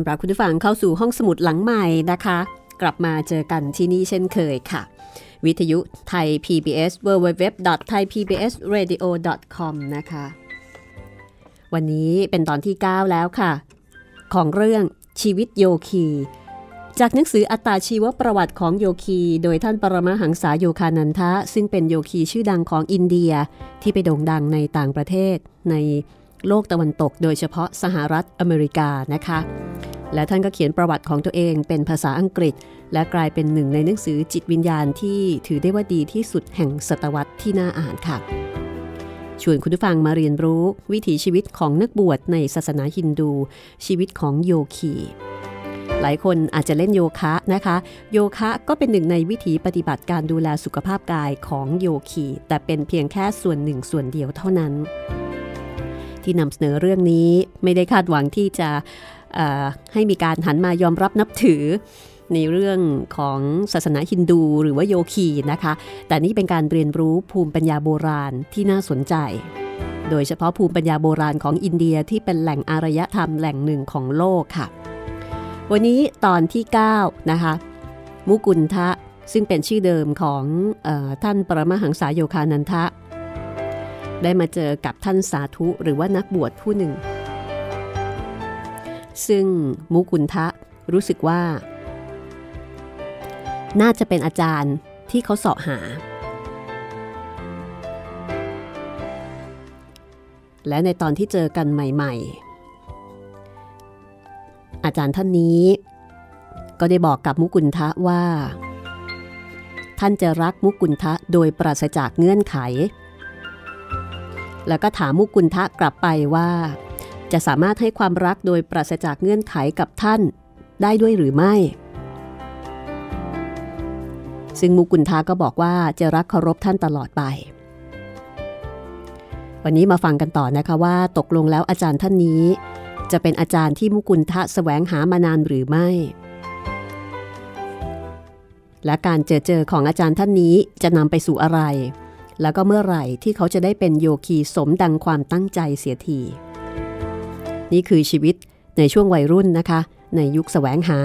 อนรับคุณผู้ฟังเข้าสู่ห้องสมุดหลังใหม่นะคะ กลับมาเจอกันที่นี่เช่นเคยค่ะ วิทยุไทย PBS www.thaipbsradio.com นะคะ วันนี้เป็นตอนที่ 9 แล้วค่ะ ของเรื่องชีวิตโยคี จากหนังสืออัตตาชีวประวัติของโยคี โดยท่านปรมาหังษาโยคานันทะ ซึ่งเป็นโยคีชื่อดังของอินเดียที่ไปโด่งดังในต่างประเทศใน โลกตะวันตก โดยเฉพาะสหรัฐอเมริกานะคะ และท่านก็เขียนประวัติของตัวเองเป็นภาษาอังกฤษ และกลายเป็นหนึ่งในหนังสือจิตวิญญาณที่ถือได้ว่าดีที่สุดแห่งศตวรรษที่น่าอ่านค่ะ ชวนคุณผู้ฟังมาเรียนรู้วิถีชีวิตของนักบวชในศาสนาฮินดู ชีวิตของโยคีหลายคนอาจจะเล่นโยคะนะคะ โยคะก็เป็นหนึ่งในวิถีปฏิบัติการดูแลสุขภาพกายของโยคีแต่เป็นเพียงแค่ส่วนหนึ่งส่วนเดียวเท่านั้น ที่นำเสนอเรื่องนี้ไม่ได้คาดหวังที่จะให้มีการหันมายอมรับนับถือในเรื่องของศาสนาฮินดูหรือว่าโยคีนะคะ แต่นี่เป็นการเรียนรู้ภูมิปัญญาโบราณที่น่าสนใจ โดยเฉพาะภูมิปัญญาโบราณของอินเดียที่เป็นแหล่งอารยธรรมแหล่งหนึ่งของโลกค่ะ วันนี้ตอนที่ 9 นะคะ มุกุลทะซึ่งเป็นชื่อเดิมของออท่านปรมหังษายโยคานันทะ ได้มาเจอกับท่านสาธุหรือว่านักบวชผู้หนึ่ง ซึ่งมุกุลทะรู้สึกว่า น่าจะเป็นอาจารย์ที่เขาเสาะหา และในตอนที่เจอกันใหม่ ๆ อาจารย์ท่านนี้ ก็ได้บอกกับมุกุลทะว่า ท่านจะรักมุกุลทะโดยปราศจากเงื่อนไข แล้วก็ถามมุกุลทะกลับไปว่า จะสามารถให้ความรักโดยปราศจากเงื่อนไขกับท่านได้ด้วยหรือไม่ ซึ่งมุกุลทะก็บอกว่าจะรักเคารพท่านตลอดไป วันนี้มาฟังกันต่อนะคะว่า ตกลงแล้วอาจารย์ท่านนี้ จะเป็นอาจารย์ที่มุกุลทะแสวงหามานานหรือไม่ และการเจอเจอของอาจารย์ท่านนี้จะนำไปสู่อะไร แล้วก็เมื่อไหร่ที่เขาจะได้เป็นโยคีสมดังความตั้งใจเสียที นี่คือชีวิตในช่วงวัยรุ่นนะคะ ในยุคแสวงหา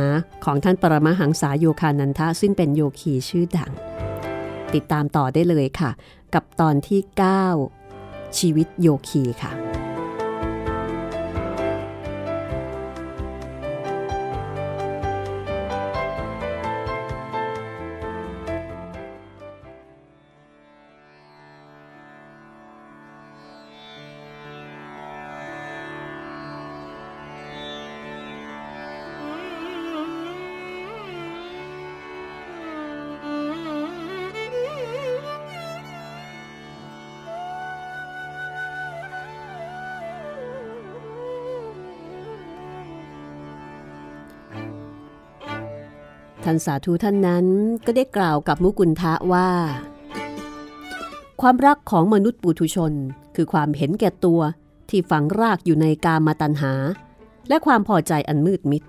ของท่านปรมาหังษาโยคานันทะ ซึ่งเป็นโยคีชื่อดัง ติดตามต่อได้เลยค่ะ กับตอนที่ 9 ชีวิตโยคีค่ะ ท่านสาธุท่านนั้นก็ได้กล่าวกับมุกุลทะว่า ความรักของมนุษย์ปุถุชน คือความเห็นแก่ตัวที่ฝังรากอยู่ในกามาตัญหา และความพอใจอันมืดมิด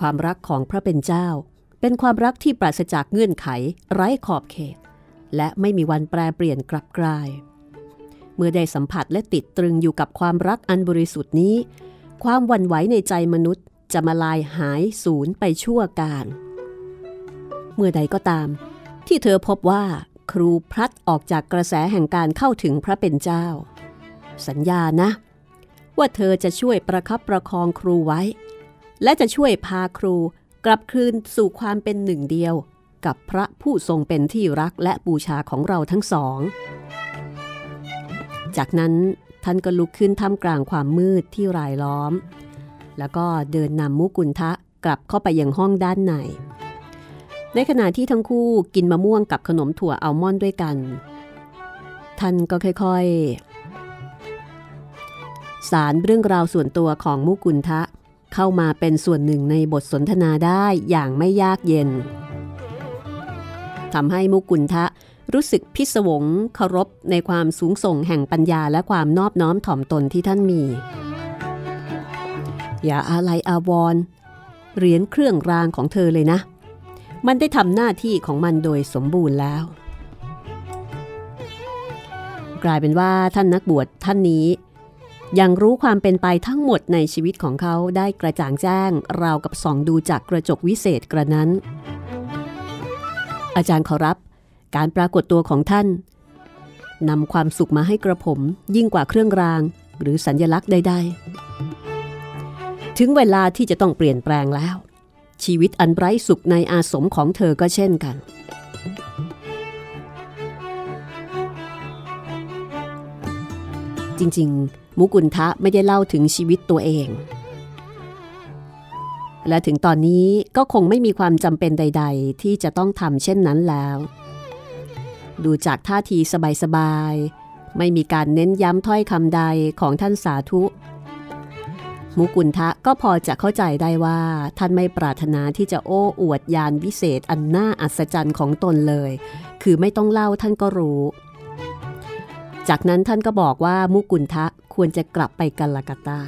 ความรักของพระเป็นเจ้า เป็นความรักที่ปราศจากเงื่อนไข ไร้ขอบเขต และไม่มีวันแปรเปลี่ยนกลับกลาย เมื่อได้สัมผัสและติดตรึงอยู่กับความรักอันบริสุทธิ์นี้ ความวันไหวในใจมนุษย์จะมาลายหายสูญไปชั่วการ เมื่อใดก็ตาม ที่เธอพบว่าครูพลัดออกจากกระแสแห่งการเข้าถึงพระเป็นเจ้า สัญญานะ ว่าเธอจะช่วยประคับประคองครูไว้ และจะช่วยพาครูกลับคืนสู่ความเป็นหนึ่งเดียวกับพระผู้ทรงเป็นที่รักและบูชาของเราทั้งสอง จากนั้นท่านก็ลุกขึ้นท่ามกลางความมืดที่รายล้อม แล้วก็เดินนำมุกุลทะกลับเข้าไปยังห้องด้านใน ในขณะที่ทั้งคู่กินมะม่วงกับขนมถั่วอัลมอนด์ด้วยกัน ท่านก็ค่อยๆ สารเรื่องราวส่วนตัวของมุกุลทะเข้ามาเป็นส่วนหนึ่งในบทสนทนาได้อย่างไม่ยากเย็นทำให้มุกุลทะรู้สึกพิศวงเคารพในความสูงส่งแห่งปัญญาและความนอบน้อมถ่อมตนที่ท่านมี อย่าอาลัยอาวร เหรียญเครื่องรางของเธอเลยนะ มันได้ทำหน้าที่ของมันโดยสมบูรณ์แล้ว กลายเป็นว่าท่านนักบวชท่านนี้ยังรู้ความเป็นไปทั้งหมดในชีวิตของเขาได้กระจ่างแจ้ง ราวกับส่องดูจากกระจกวิเศษกระนั้น อาจารย์ขอรับ การปรากฏตัวของท่านนำความสุขมาให้กระผม ยิ่งกว่าเครื่องราง หรือสัญญลักษณ์ใดๆ ถึงเวลาที่จะต้องเปลี่ยนแปลงแล้ว ชีวิตอันไร้สุขในอาสมของเธอก็เช่นกัน จริงๆ มุกุลทะไม่ได้เล่าถึงชีวิตตัวเอง และถึงตอนนี้ก็คงไม่มีความจำเป็นใด ๆ ที่จะต้องทำเช่นนั้นแล้ว ดูจากท่าทีสบายๆ ไม่มีการเน้นย้ำถ้อยคำใดของท่านสาธุ มุกุลทะก็พอจะเข้าใจได้ว่า ท่านไม่ปรารถนาที่จะโอ้อวดยานวิเศษอันน่าอัศจรรย์ของตนเลย คือไม่ต้องเล่าท่านก็รู้ จากนั้นท่านก็บอกว่ามุกุลทะควรจะกลับไปกัลกาตา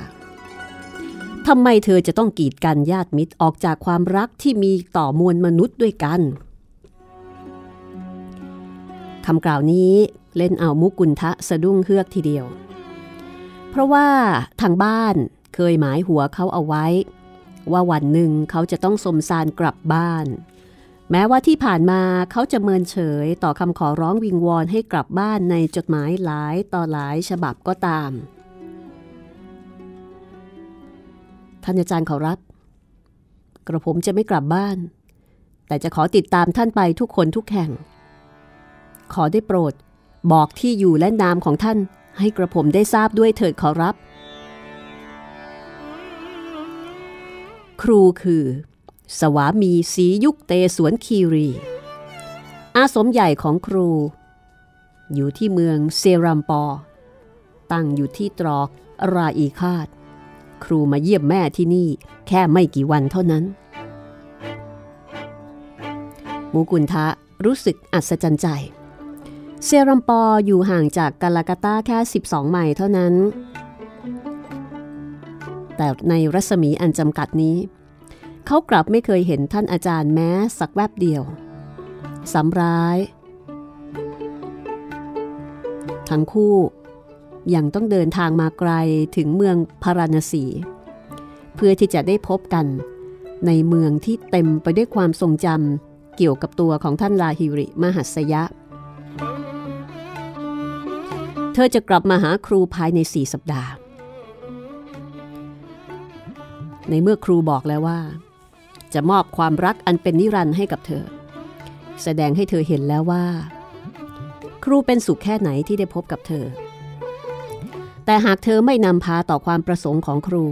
ทำไมเธอจะต้องกีดกันญาติมิตรออกจากความรักที่มีต่อมวลมนุษย์ด้วยกันคำกล่าวนี้เล่นเอามุกุลทะสะดุ้งเฮือกทีเดียว เพราะว่าทางบ้าน เคยหมายหัวเขาเอาไว้ ว่าวันหนึ่งเขาจะต้องสมสารกลับบ้าน แม้ว่าที่ผ่านมาเขาจะเมินเฉยต่อคำขอร้องวิงวอนให้กลับบ้านในจดหมายหลายต่อหลายฉบับก็ตาม ท่านอาจารย์ขอรับ กระผมจะไม่กลับบ้าน แต่จะขอติดตามท่านไปทุกคนทุกแห่ง ขอได้โปรดบอกที่อยู่และนามของท่านให้กระผมได้ทราบด้วยเถิดขอรับ ครูคือ สวามีสียุคเตสวนคีรี อาสมใหญ่ของครู อยู่ที่เมืองเซรัมปอ ตั้งอยู่ที่ตรอกราอีคาด ครูมาเยี่ยมแม่ที่นี่แค่ไม่กี่วันเท่านั้น มูกุนทะรู้สึกอัศจรรย์ใจเซรัมปออยู่ห่างจากกาลากาตาแค่ 12 ไมล์เท่านั้น แต่ในรัศมีอันจำกัดนี้ เขากลับไม่เคยเห็นท่านอาจารย์แม้สักแวบเดียวสำร้าย ทั้งคู่ยังต้องเดินทางมาไกลถึงเมืองพาราณสี เพื่อที่จะได้พบกันในเมืองที่เต็มไปด้วยความทรงจำเกี่ยวกับตัวของท่านลาฮิริมหัสยะ เธอจะกลับมาหาครูภายในสี่สัปดาห์ ในเมื่อครูบอกแล้วว่า จะมอบความรักอันเป็นนิรันดร์ให้กับเธอ แสดงให้เธอเห็นแล้วว่า ครูเป็นสุขแค่ไหนที่ได้พบกับเธอ แต่หากเธอไม่นำพาต่อความประสงค์ของครู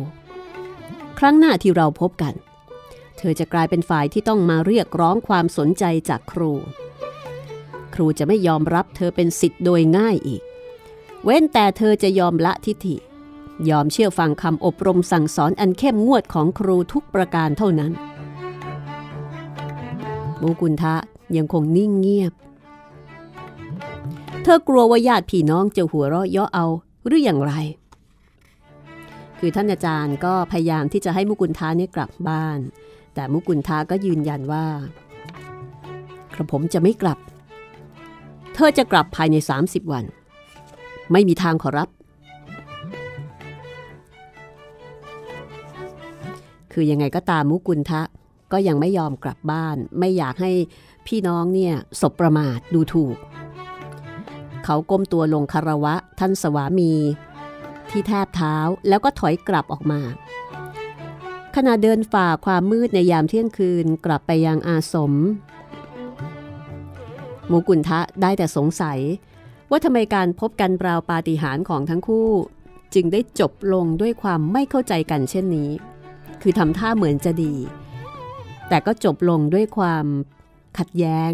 ครั้งหน้าที่เราพบกัน เธอจะกลายเป็นฝ่ายที่ต้องมาเรียกร้องความสนใจจากครู ครูจะไม่ยอมรับเธอเป็นสิทธิ์โดยง่ายอีก เว้นแต่เธอจะยอมละทิฐิ ยอมเชื่อฟังคำอบรมสั่งสอนอันเข้มงวดของครูทุกประการเท่านั้นมูกุนทะยังคงนิ่งเงียบ เธอกลัวว่าญาติพี่น้องจะหัวเราะเยาะเอาหรืออย่างไร คือท่านอาจารย์ก็พยายามที่จะให้มุกุลทาเนี่ยกลับบ้าน แต่มุกุลทาก็ยืนยันว่ากระผมจะไม่กลับ เธอจะกลับภายใน 30 วัน ไม่มีทางขอรับ คือยังไงก็ตามมุกุลทะก็ยังไม่ยอมกลับบ้าน ไม่อยากให้พี่น้องเนี่ยสบประมาทดูถูก เขาก้มตัวลงคารวะท่านสวามี ที่แทบเท้าแล้วก็ถอยกลับออกมา ขณะเดินฝ่าความมืดในยามเที่ยงคืนกลับไปยังอาสมมูกุนทะได้แต่สงสัย ว่าทำไมการพบกันราวปาฏิหาริย์ของทั้งคู่ จึงได้จบลงด้วยความไม่เข้าใจกันเช่นนี้ คือทำท่าเหมือนจะดี แต่ก็จบลงด้วยความขัดแย้ง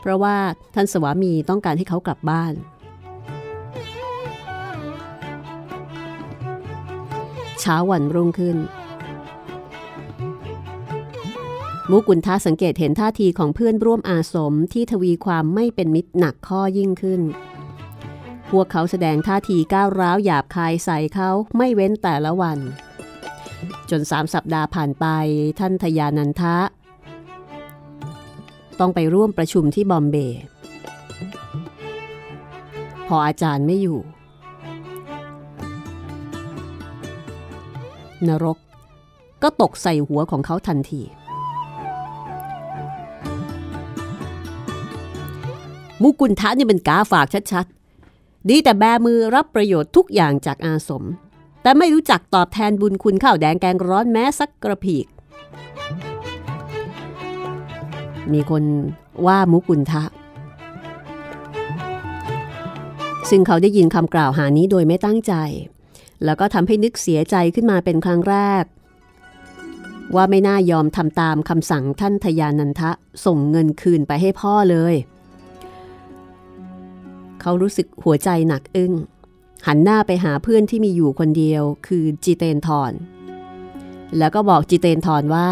เพราะว่าท่านสวามีต้องการให้เขากลับบ้าน เช้าวันรุ่งขึ้น มุกุลท้าสังเกตเห็นท่าทีของเพื่อนร่วมอาสมที่ทวีความไม่เป็นมิตรหนักข้อยิ่งขึ้นพวกเขาแสดงท่าทีก้าวร้าวหยาบคายใส่เขาไม่เว้นแต่ละวัน จนสามสัปดาห์ผ่านไปท่านทยานันทะ ต้องไปร่วมประชุมที่บอมเบย์พออาจารย์ไม่อยู่ นรกก็ตกใส่หัวของเขาทันที มุกุลทะนี่เป็นกาฝากชัดๆ ดีแต่แบมือรับประโยชน์ทุกอย่างจากอาสม แต่ไม่รู้จักตอบแทนบุญคุณข้าวแดงแกงร้อนแม้สักกระพีก มีคนว่ามุกุลทะ ซึ่งเขาได้ยินคำกล่าวหานี้โดยไม่ตั้งใจ แล้วก็ทำให้นึกเสียใจขึ้นมาเป็นครั้งแรก ว่าไม่น่ายอมทำตามคำสั่งท่านทยานันทะส่งเงินคืนไปให้พ่อเลย เขารู้สึกหัวใจหนักอึ้ง หันหน้าไปหาเพื่อนที่มีอยู่คนเดียวคือจิเตนทอน แล้วก็บอกจิเตนทอนว่า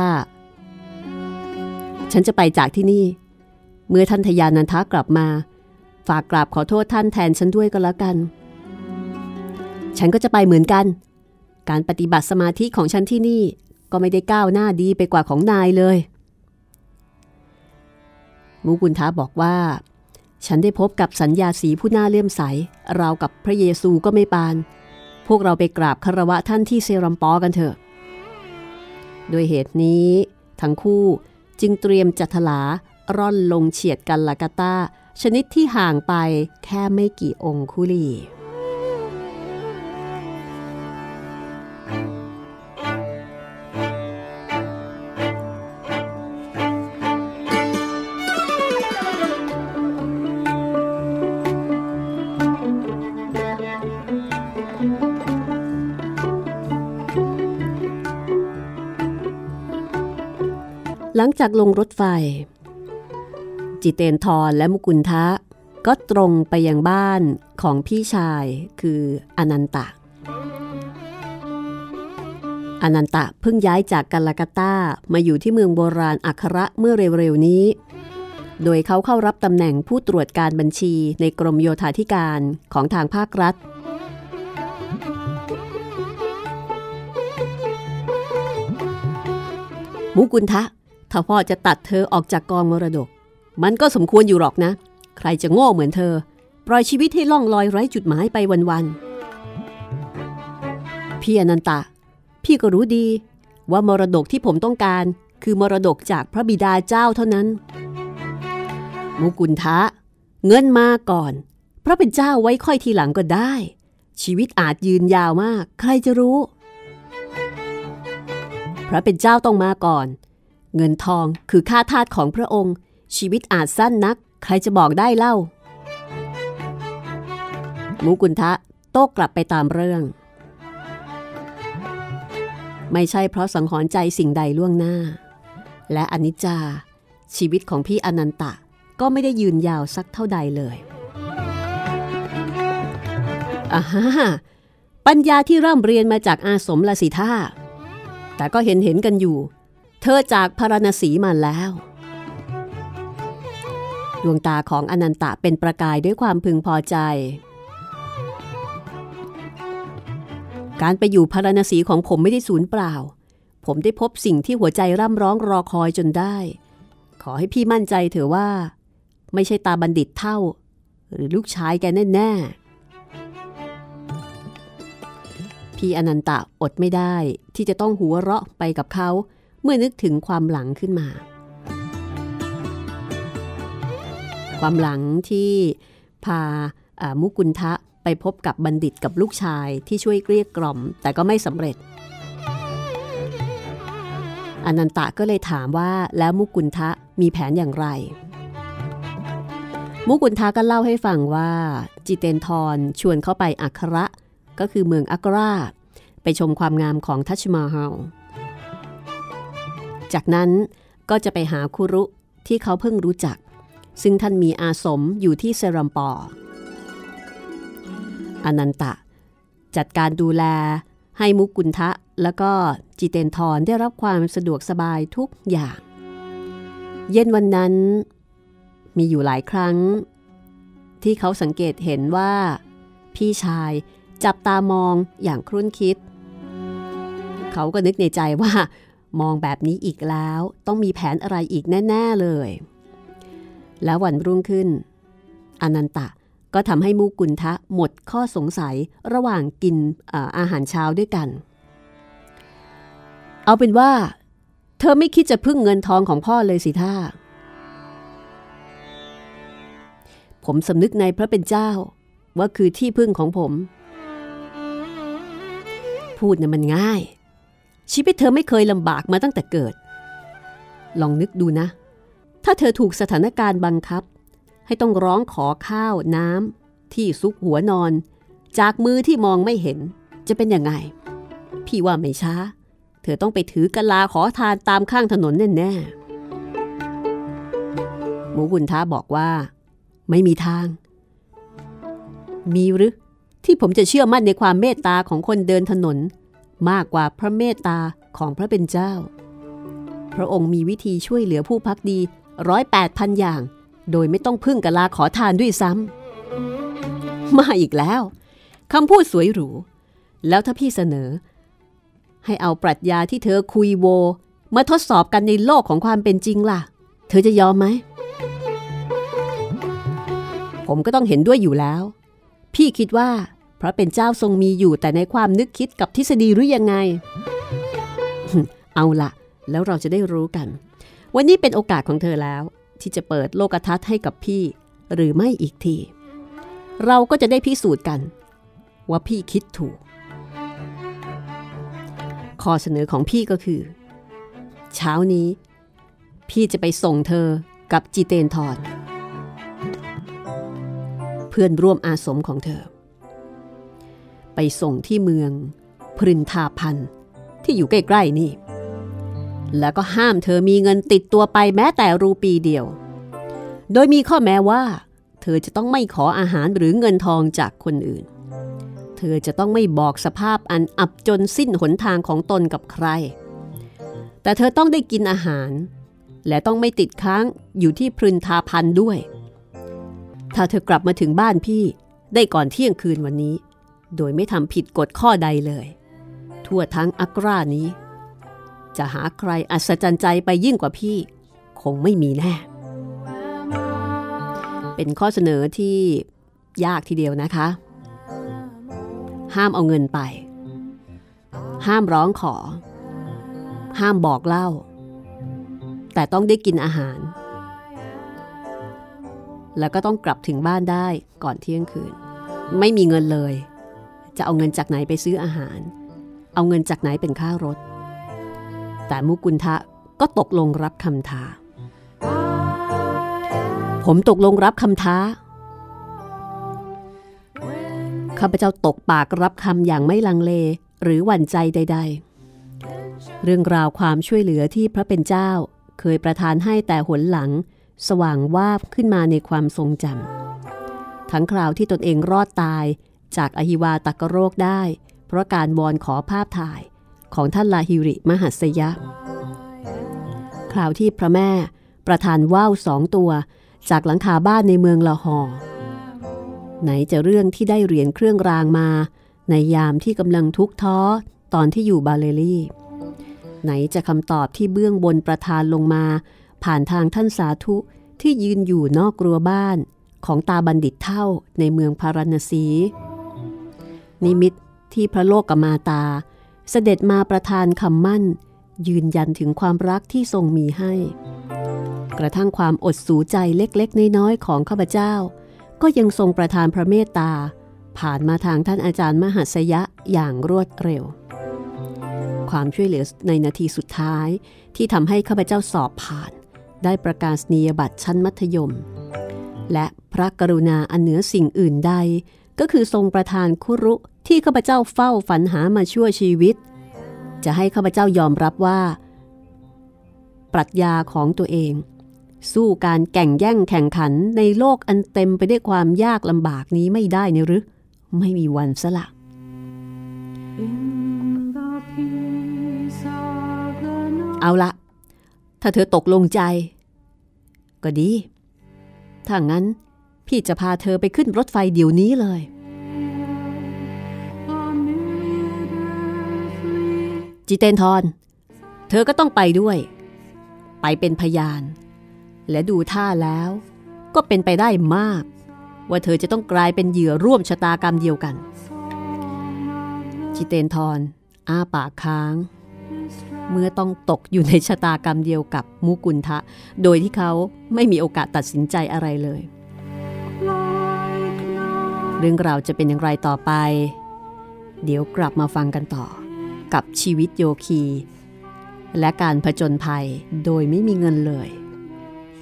ฉันจะไปจากที่นี่ เมื่อท่านทยานันทะกลับมา ฝากกราบขอโทษท่านแทนฉันด้วยก็แล้วกัน ฉันก็จะไปเหมือนกัน การปฏิบัติสมาธิของฉันที่นี่ก็ไม่ได้ก้าวหน้าดีไปกว่าของนายเลยมุกุลท้าบอกว่า ฉันได้พบกับสัญญาสีผู้น่าเลื่อมใส ราวกับพระเยซูก็ไม่ปาน พวกเราไปกราบคารวะท่านที่เซรัมปอกันเถอะ โดยเหตุนี้ ทั้งคู่จึงเตรียมจัทลาร่อนลงเฉียดกันลากาตาชนิดที่ห่างไปแค่ไม่กี่องคุลี หลังจากลงรถไฟ จิเตนทรและมุกุลทะ ก็ตรงไปยังบ้านของพี่ชายคืออนันตะ อนันตะเพิ่งย้ายจากกัลากัตตามาอยู่ที่เมืองโบราณอัคระเมื่อเร็วๆนี้ โดยเขาเข้ารับตำแหน่งผู้ตรวจการบัญชีในกรมโยธาธิการของทางภาครัฐมุกุลทะ ถ้าพ่อจะตัดเธอออกจากกองมรดก มันก็สมควรอยู่หรอกนะ ใครจะโง่เหมือนเธอ ปล่อยชีวิตให้ล่องลอยไร้จุดหมายไปวันๆพี่อนันตะ พี่ก็รู้ดีว่ามรดกที่ผมต้องการคือมรดกจากพระบิดาเจ้าเท่านั้น มุกุลทะ เงินมาก่อน พระเป็นเจ้าไว้ค่อยทีหลังก็ได้ ชีวิตอาจยืนยาวมาก ใครจะรู้ พระเป็นเจ้าต้องมาก่อน เงินทองคือค่าทาสของพระองค์ ชีวิตอาจสั้นนัก ใครจะบอกได้เล่า มุกุลทะโต้กลับไปตามเรื่อง ไม่ใช่เพราะสังหรณ์ใจสิ่งใดล่วงหน้า และอนิจจา ชีวิตของพี่อนันตะก็ไม่ได้ยืนยาวสักเท่าใดเลยอ่าฮะปัญญาที่ร่ำเรียนมาจากอาสมละสิท่าแต่ก็เห็นเห็นกันอยู่ เธอจากพาราณสีมาแล้ว ดวงตาของอนันตะเป็นประกายด้วยความพึงพอใจ การไปอยู่พาราณสีของผมไม่ได้สูญเปล่า ผมได้พบสิ่งที่หัวใจร่ำร้องรอคอยจนได้ ขอให้พี่มั่นใจเถอะว่า ไม่ใช่ตาบัณฑิตเท่า หรือลูกชายแกแน่ ๆพี่อนันตะอดไม่ได้ที่จะต้องหัวเราะไปกับเขา เมื่อนึกถึงความหลังขึ้นมา ความหลังที่พาามุกุลทะไปพบกับบัณฑิตกับลูกชายที่ช่วยเกลี้ยกล่อม แต่ก็ไม่สำเร็จ อนันตะก็เลยถามว่าแล้วมุกุลทะมีแผนอย่างไร มุกุลทะก็เล่าให้ฟังว่า จิเตนทรชวนเขาไปอัคระ ก็คือเมืองอักรา ไปชมความงามของทัชมาฮาล จากนั้นก็จะไปหาคุรุที่เขาเพิ่งรู้จัก ซึ่งท่านมีอาสมอยู่ที่เซรัมปอร์อนันตะ จัดการดูแลให้มุกุลทะแล้วก็จิเตนทรได้รับความสะดวกสบายทุกอย่าง เย็นวันนั้น มีอยู่หลายครั้ง ที่เขาสังเกตเห็นว่า พี่ชายจับตามองอย่างครุ่นคิด เขาก็นึกในใจว่า มองแบบนี้อีกแล้วต้องมีแผนอะไรอีกแน่ ๆเลย แล้ววันรุ่งขึ้น อนันตะก็ทำให้มูกุลทะหมดข้อสงสัยระหว่างกินอาหารเช้าด้วยกัน เอาเป็นว่า เธอไม่คิดจะพึ่งเงินทองของพ่อเลยสิท่า ผมสำนึกในพระเป็นเจ้า ว่าคือที่พึ่งของผม พูดน่ะมันง่าย ชีวิตเธอไม่เคยลำบากมาตั้งแต่เกิด ลองนึกดูนะ ถ้าเธอถูกสถานการณ์บังคับ ให้ต้องร้องขอข้าวน้ำที่ซุกหัวนอน จากมือที่มองไม่เห็นจะเป็นยังไง พี่ว่าไม่ช้า เธอต้องไปถือกะลาขอทานตามข้างถนนแน่ๆหมูบุญท้าบอกว่า ไม่มีทาง มีหรือที่ผมจะเชื่อมั่นในความเมตตาของคนเดินถนน มากกว่าพระเมตตาของพระเป็นเจ้า พระองค์มีวิธีช่วยเหลือผู้พักดีร้อยแปดพันอย่าง โดยไม่ต้องพึ่งกะลาขอทานด้วยซ้ำมาอีกแล้วคำพูดสวยหรู แล้วถ้าพี่เสนอ ให้เอาปรัชญาที่เธอคุยโว มาทดสอบกันในโลกของความเป็นจริงล่ะ เธอจะยอมไหม ผมก็ต้องเห็นด้วยอยู่แล้ว พี่คิดว่า พระเป็นเจ้าทรงมีอยู่แต่ในความนึกคิดกับทฤษฎีหรือยังไง เอาละแล้วเราจะได้รู้กัน วันนี้เป็นโอกาสของเธอแล้ว ที่จะเปิดโลกทัศน์ให้กับพี่ หรือไม่อีกที เราก็จะได้พิสูจน์กัน ว่าพี่คิดถูก ข้อเสนอของพี่ก็คือ เช้านี้ พี่จะไปส่งเธอกับจีเตนทอนเพื่อนร่วมอาสมของเธอ ไปส่งที่เมืองพรินทาพันที่อยู่ใกล้ๆนี่ แล้วก็ห้ามเธอมีเงินติดตัวไปแม้แต่รูปีเดียว โดยมีข้อแม้ว่า เธอจะต้องไม่ขออาหารหรือเงินทองจากคนอื่น เธอจะต้องไม่บอกสภาพอันอับจนสิ้นหนทางของตนกับใคร แต่เธอต้องได้กินอาหาร และต้องไม่ติดค้างอยู่ที่พรึนทาพันด้วย ถ้าเธอกลับมาถึงบ้านพี่ได้ก่อนเที่ยงคืนวันนี้ โดยไม่ทำผิดกฎข้อใดเลย ทั่วทั้งอักรานี้ จะหาใครอัศจรรย์ใจไปยิ่งกว่าพี่ คงไม่มีแน่ เป็นข้อเสนอที่ยากทีเดียวนะคะ ห้ามเอาเงินไป ห้ามร้องขอ ห้ามบอกเล่า แต่ต้องได้กินอาหาร แล้วก็ต้องกลับถึงบ้านได้ก่อนเที่ยงคืน ไม่มีเงินเลย จะเอาเงินจากไหนไปซื้ออาหาร เอาเงินจากไหนเป็นค่ารถ แต่มุกุลทะก็ตกลงรับคำท้า ผมตกลงรับคำท้า ข้าพเจ้าตกปากรับคำอย่างไม่ลังเลหรือหวั่นใจใด ๆ เรื่องราวความช่วยเหลือที่พระเป็นเจ้าเคยประทานให้แต่หนหลัง สว่างวาบขึ้นมาในความทรงจำทั้งคราวที่ตนเองรอดตาย จากอหิวาตักโรคได้ เพราะการวอนขอภาพถ่ายของท่านลาฮิริมหัสยะ คราวที่พระแม่ประทานว่าวสองตัวจากหลังคาบ้านในเมืองละหอไหนจะเรื่องที่ได้เหรียญเครื่องรางมา ในยามที่กำลังทุกข์ท้อตอนที่อยู่บาเลลีไหนจะคำตอบที่เบื้องบนประทานลงมา ผ่านทางท่านสาธุที่ยืนอยู่นอกรัวบ้านของตาบัณฑิตเท่าในเมืองพาราณสี นิมิตที่พระโลกกมาตา เสด็จมาประทานคำมั่น ยืนยันถึงความรักที่ทรงมีให้ กระทั่งความอดสูใจเล็กๆ น้อยๆของข้าพเจ้า ก็ยังทรงประทานพระเมตตา ผ่านมาทางท่านอาจารย์มหัสยะอย่างรวดเร็ว ความช่วยเหลือในนาทีสุดท้ายที่ทำให้ข้าพเจ้าสอบผ่าน ได้ประกาศนียบัตรชั้นมัธยม และพระกรุณาอันเหนือสิ่งอื่นใดก็คือทรงประทานคุรุ ที่ข้าพเจ้าเฝ้าฝันหามาชั่วชีวิต จะให้ข้าพเจ้ายอมรับว่า ปรัชญาของตัวเอง สู้การแก่งแย่งแข่งขันในโลกอันเต็มไปด้วยความยากลำบากนี้ไม่ได้นหรือ ไม่มีวันสละเอาละ ถ้าเธอตกลงใจ ก็ดี ถ้างั้น พี่จะพาเธอไปขึ้นรถไฟเดี๋ยวนี้เลย จิเตนทร เธอก็ต้องไปด้วย ไปเป็นพยาน และดูท่าแล้ว ก็เป็นไปได้มาก ว่าเธอจะต้องกลายเป็นเหยื่อร่วมชะตากรรมเดียวกัน จิเตนทรอ้าปากค้าง เมื่อต้องตกอยู่ในชะตากรรมเดียวกับมุกุลทะ โดยที่เขาไม่มีโอกาสตัดสินใจอะไรเลย เรื่องราวจะเป็นอย่างไรต่อไป เดี๋ยวกลับมาฟังกันต่อ กับชีวิตโยคี และการผจญภัยโดยไม่มีเงินเลย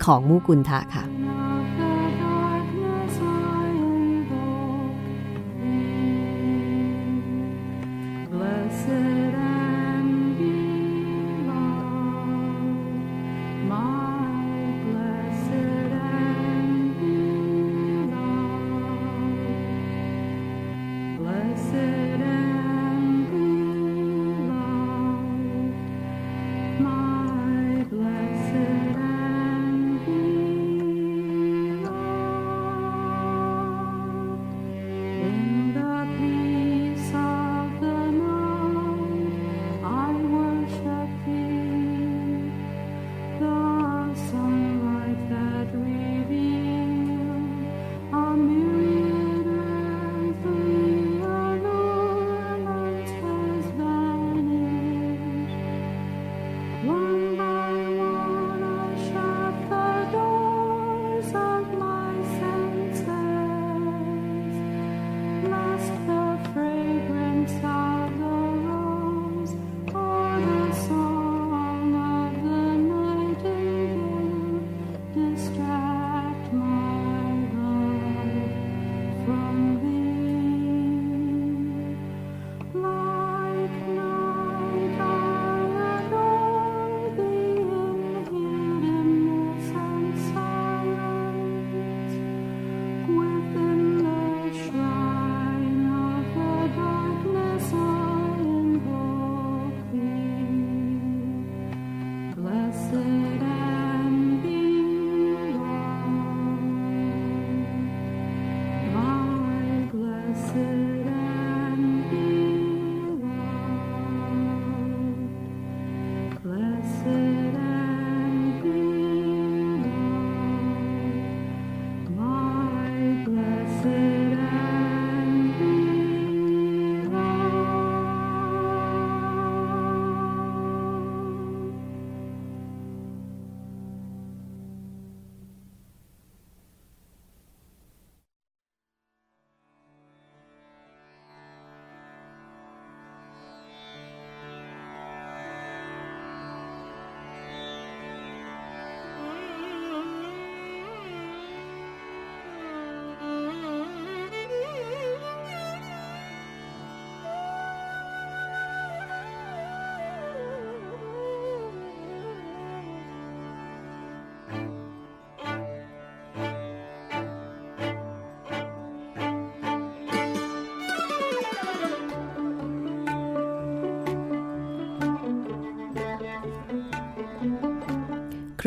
ของมูกุลทะค่ะ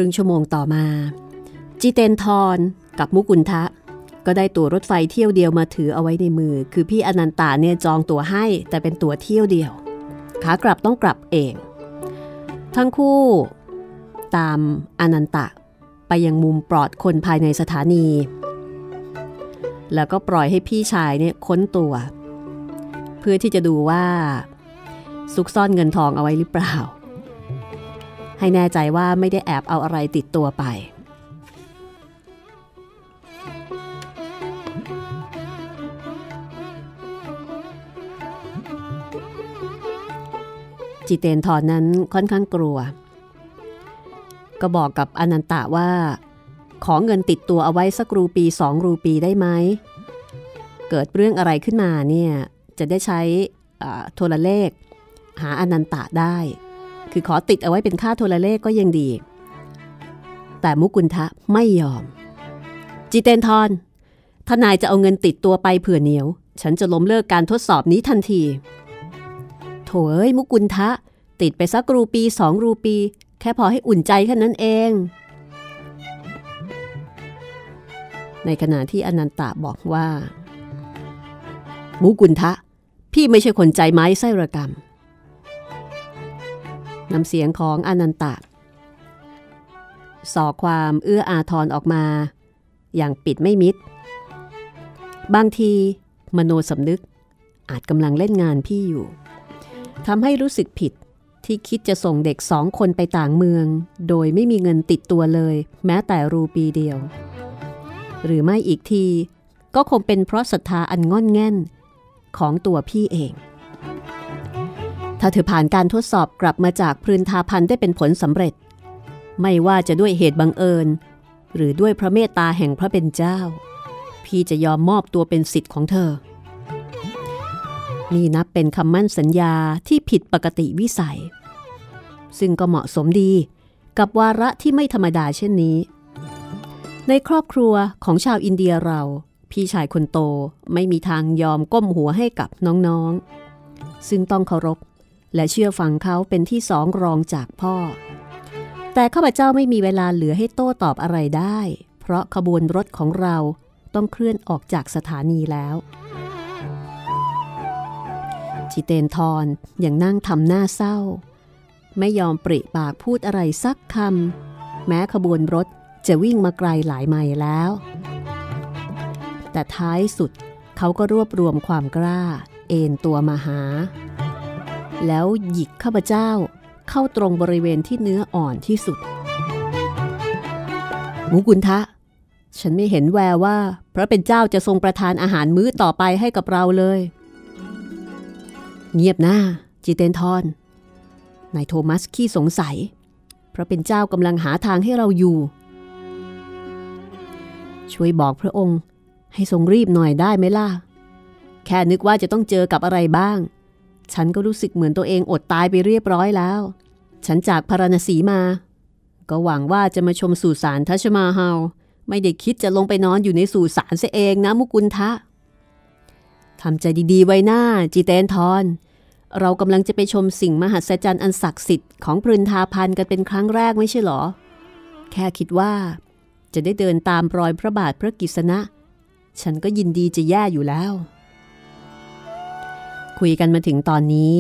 รึ่งชั่วโมงต่อมา จิเตนทรกับมุกุลทะ ก็ได้ตั๋วรถไฟเที่ยวเดียวมาถือเอาไว้ในมือ คือพี่อนันตาเนี่ยจองตั๋วให้แต่เป็นตั๋วเที่ยวเดียว ขากลับต้องกลับเอง ทั้งคู่ ตามอนันตะ ไปยังมุมปลอดคนภายในสถานี แล้วก็ปล่อยให้พี่ชายเนี่ยค้นตัว เพื่อที่จะดูว่าซุกซ่อนเงินทองเอาไว้หรือเปล่า ให้แน่ใจว่าไม่ได้แอบเอาอะไรติดตัวไป จิเตนทอนนั้นค่อนข้างกลัว ก็บอกกับอนันตะว่า ขอเงินติดตัวเอาไว้สักรูปีสองรูปีได้ไหม เกิดเรื่องอะไรขึ้นมาเนี่ย จะได้ใช้โทรเลข หาอนันตะได้ คือขอติดเอาไว้เป็นค่าโทรเลขก็ยังดี แต่มุกุลทะไม่ยอม จิเตนทอนถ้านายจะเอาเงินติดตัวไปเผื่อเหนียว ฉันจะล้มเลิกการทดสอบนี้ทันที โถเอ้ยมุกุลทะ ติดไปสักรูปีสองรูปี แค่พอให้อุ่นใจแค่นั้นเอง ในขณะที่อนันตะบอกว่า มุกุลทะ พี่ไม่ใช่คนใจไม้ไส้ระกรรม น้ำเสียงของอนันตะสอความเอื้ออาทรออกมา อย่างปิดไม่มิด บางทีมโนสำนึกอาจกำลังเล่นงานพี่อยู่ทำให้รู้สึกผิดที่คิดจะส่งเด็กสองคนไปต่างเมือง โดยไม่มีเงินติดตัวเลย แม้แต่รูปีเดียว หรือไม่อีกที ก็คงเป็นเพราะศรัทธาอันง่อนแง่น ของตัวพี่เอง ถ้าเธอผ่านการทดสอบกลับมาจากพรืนทาพันได้เป็นผลสำเร็จ ไม่ว่าจะด้วยเหตุบังเอิญ หรือด้วยพระเมตตาแห่งพระเป็นเจ้า พี่จะยอมมอบตัวเป็นสิทธิ์ของเธอ นี่นับเป็นคำมั่นสัญญาที่ผิดปกติวิสัย ซึ่งก็เหมาะสมดีกับวาระที่ไม่ธรรมดาเช่นนี้ ในครอบครัวของชาวอินเดียเรา พี่ชายคนโตไม่มีทางยอมก้มหัวให้กับน้องๆ ซึ่งต้องเคารพ และเชื่อฟังเขาเป็นที่สองรองจากพ่อ แต่ข้าพเจ้าไม่มีเวลาเหลือให้โต้ตอบอะไรได้ เพราะขบวนรถของเราต้องเคลื่อนออกจากสถานีแล้วจิเตนทรยังนั่งทำหน้าเศร้า ไม่ยอมปริปากพูดอะไรสักคำ แม้ขบวนรถจะวิ่งมาไกลหลายไมล์แล้ว แต่ท้ายสุดเขาก็รวบรวมความกล้า เอนตัวมาหา แล้วหยิกข้าพเจ้าเข้าตรงบริเวณที่เนื้ออ่อนที่สุด มุกุลทะ ฉันไม่เห็นแววว่า พระเป็นเจ้าจะทรงประทานอาหารมื้อต่อไปให้กับเราเลย เงียบหน้า จิเตนทอนนายโทมัสขี้สงสัย พระเป็นเจ้ากำลังหาทางให้เราอยู่ ช่วยบอกพระองค์ ให้ทรงรีบหน่อยได้ไหมล่ะ แค่นึกว่าจะต้องเจอกับอะไรบ้าง ฉันก็รู้สึกเหมือนตัวเองอดตายไปเรียบร้อยแล้ว ฉันจากพาราณสีมา ก็หวังว่าจะมาชมสุสานทัชมาฮาลไม่ได้คิดจะลงไปนอนอยู่ในสุสานเสียเองนะมุกุลทะทำใจดีๆไว้หน้าจีเตนทอน เรากำลังจะไปชมสิ่งมหัศจรรย์อันศักดิ์สิทธิ์ของพรินทาพันกันเป็นครั้งแรกไม่ใช่หรอ แค่คิดว่า จะได้เดินตามรอยพระบาทพระกิษณะ ฉันก็ยินดีจะแย่อยู่แล้ว คุยกันมาถึงตอนนี้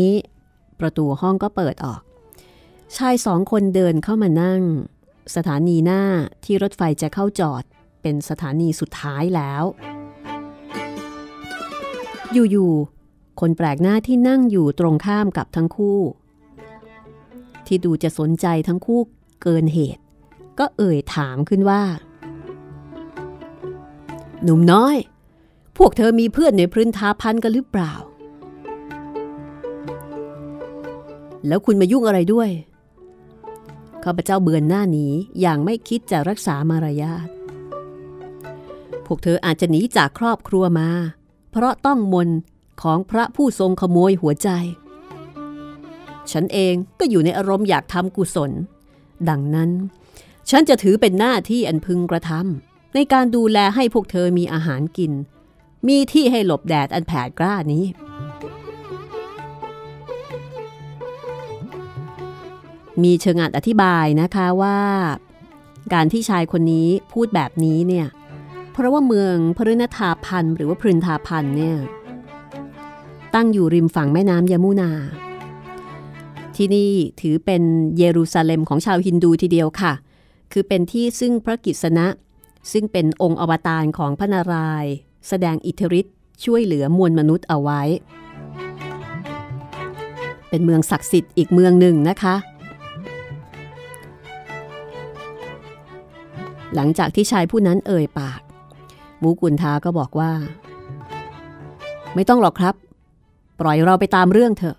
ประตูห้องก็เปิดออก ชายสองคนเดินเข้ามานั่ง สถานีหน้าที่รถไฟจะเข้าจอดเป็นสถานีสุดท้ายแล้ว อยู่ๆ คนแปลกหน้าที่นั่งอยู่ตรงข้ามกับทั้งคู่ ที่ดูจะสนใจทั้งคู่เกินเหตุ ก็เอ่ยถามขึ้นว่า หนุ่มน้อย พวกเธอมีเพื่อนในพรินทาพันกันหรือเปล่า แล้วคุณมายุ่งอะไรด้วยข้าพเจ้าเบือนหน้าหนีอย่างไม่คิดจะรักษามารยาทพวกเธออาจจะหนีจากครอบครัวมา เพราะต้องมนของพระผู้ทรงขโมยหัวใจ ฉันเองก็อยู่ในอารมณ์อยากทำกุศล ดังนั้น ฉันจะถือเป็นหน้าที่อันพึงกระทำในการดูแลให้พวกเธอมีอาหารกิน มีที่ให้หลบแดดอันแผดกล้านี้ มีเชิงอัดอธิบายนะคะว่า การที่ชายคนนี้พูดแบบนี้เนี่ย เพราะว่าเมืองพฤณธาพันธ์หรือว่าพรินทาพันธ์เนี่ย ตั้งอยู่ริมฝั่งแม่น้ำยมุนา ที่นี่ถือเป็นเยรูซาเล็มของชาวฮินดูทีเดียวค่ะ คือเป็นที่ซึ่งพระกิษณะ ซึ่งเป็นองค์อวตารของพระนารายณ์แสดงอิทธิฤทธิ์ช่วยเหลือมวลมนุษย์เอาไว้ เป็นเมืองศักดิ์สิทธิ์อีกเมืองหนึ่งนะคะ หลังจากที่ชายผู้นั้นเอ่ยปาก มูกุนทาก็บอกว่า ไม่ต้องหรอกครับ ปล่อยเราไปตามเรื่องเถอะ